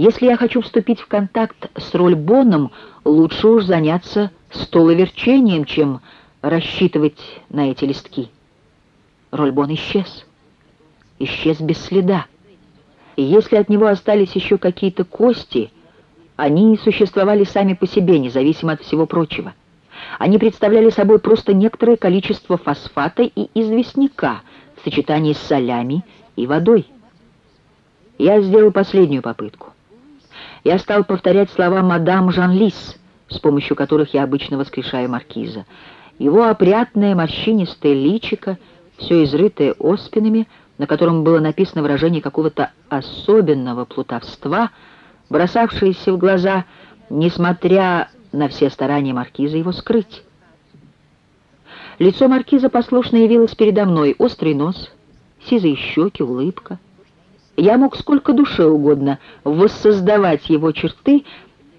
Если я хочу вступить в контакт с Рольбоном, лучше уж заняться столоверчением, чем рассчитывать на эти листки. Рольбон исчез. Исчез без следа. И если от него остались еще какие-то кости, они существовали сами по себе, независимо от всего прочего. Они представляли собой просто некоторое количество фосфата и известняка в сочетании с солями и водой. Я сделал последнюю попытку. Я стал повторять слова мадам Жан-Лис, с помощью которых я обычно воскрешаю маркиза. Его опрятное морщинистое личико, все изрытое оспинами, на котором было написано выражение какого-то особенного плутовства, бросавшееся в глаза, несмотря на все старания маркиза его скрыть. Лицо маркиза послушно явилось передо мной, острый нос, сизые щеки, улыбка. Я мог сколько душе угодно воссоздавать его черты,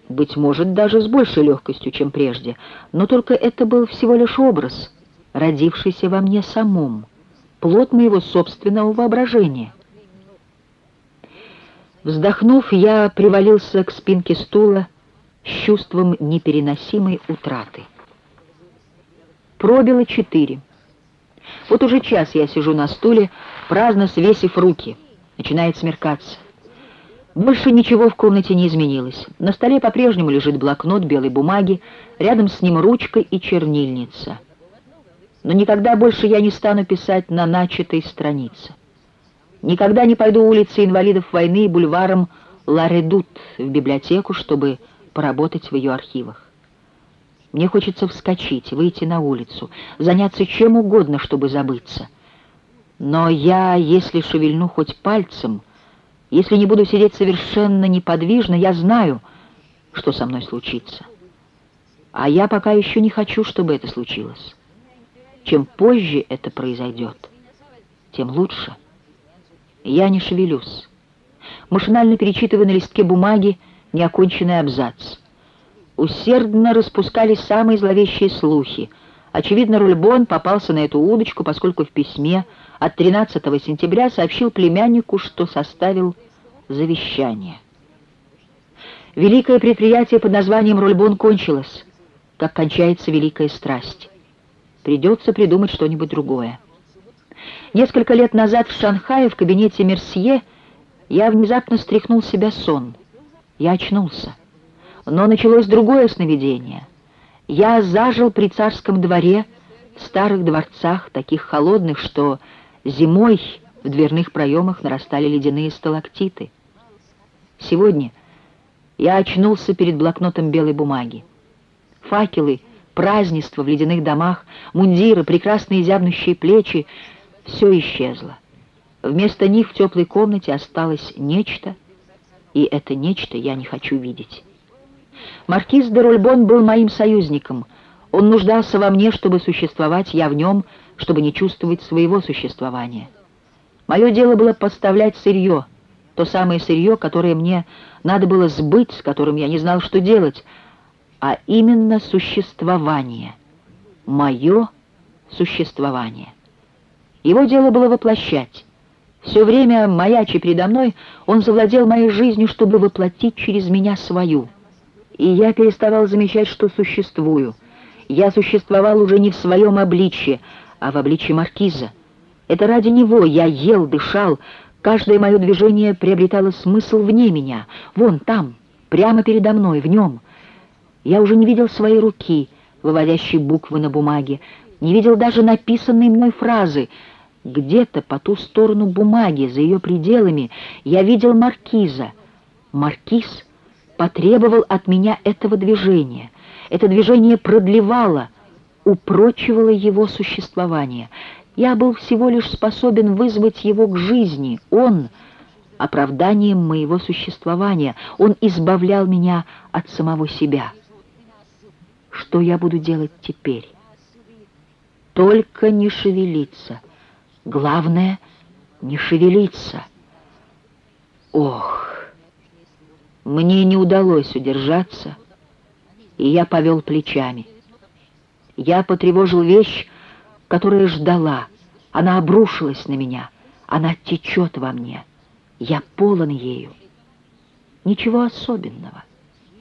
быть может, даже с большей легкостью, чем прежде, но только это был всего лишь образ, родившийся во мне самом плод моего собственного воображения. Вздохнув, я привалился к спинке стула с чувством непереносимой утраты. Пробило четыре. Вот уже час я сижу на стуле, праздно свесив руки. Начинает смеркаться. Больше ничего в комнате не изменилось. На столе по-прежнему лежит блокнот белой бумаги, рядом с ним ручка и чернильница — но никогда больше я не стану писать на начатой странице. Никогда не пойду улице инвалидов войны и бульваром Ларедут в библиотеку, чтобы поработать в ее архивах. Мне хочется вскочить, выйти на улицу, заняться чем угодно, чтобы забыться. Но я, если шевельну хоть пальцем, если не буду сидеть совершенно неподвижно, я знаю, что со мной случится. А я пока еще не хочу, чтобы это случилось. Чем позже это произойдет, тем лучше. Я не шевелюсь. Машинально перечитывая на листке бумаги неоконченный абзац. Усердно распускались самые зловещие слухи. Очевидно, Рульбон попался на эту удочку, поскольку в письме от 13 сентября сообщил племяннику, что составил завещание. Великое предприятие под названием «Рульбон» кончилось, как кончается великая страсть. Придется придумать что-нибудь другое. Несколько лет назад в Шанхае в кабинете Мерсье я внезапно стряхнул себя сон. Я очнулся. Но началось другое сновидение. Я зажил при царском дворе в старых дворцах, таких холодных, что зимой в дверных проемах нарастали ледяные сталактиты. Сегодня я очнулся перед блокнотом белой бумаги. Факелы — празднество в ледяных домах, мундиры, прекрасные зябнущие плечи — все исчезло. Вместо них в теплой комнате осталось нечто, и это нечто я не хочу видеть. Маркиз де Рольбон был моим союзником. Он нуждался во мне, чтобы существовать, я в нем, чтобы не чувствовать своего существования. Мое дело было поставлять сырье, то самое сырье, которое мне надо было сбыть, с которым я не знал, что делать — а именно существование, мое существование. Его дело было воплощать. Все время, маячи передо мной, он завладел моей жизнью, чтобы воплотить через меня свою. И я переставал замечать, что существую. Я существовал уже не в своем обличье, а в обличье маркиза. Это ради него я ел, дышал, каждое мое движение приобретало смысл вне меня, вон там, прямо передо мной, в нем — я уже не видел своей руки, выводящей буквы на бумаге, не видел даже написанной мной фразы. Где-то по ту сторону бумаги, за ее пределами, я видел маркиза. Маркиз потребовал от меня этого движения. Это движение продлевало, упрочивало его существование. Я был всего лишь способен вызвать его к жизни. Он — оправданием моего существования. Он избавлял меня от самого себя» что я буду делать теперь. Только не шевелиться. Главное — не шевелиться. Ох, мне не удалось удержаться, и я повел плечами. Я потревожил вещь, которая ждала. Она обрушилась на меня. Она течет во мне. Я полон ею. Ничего особенного.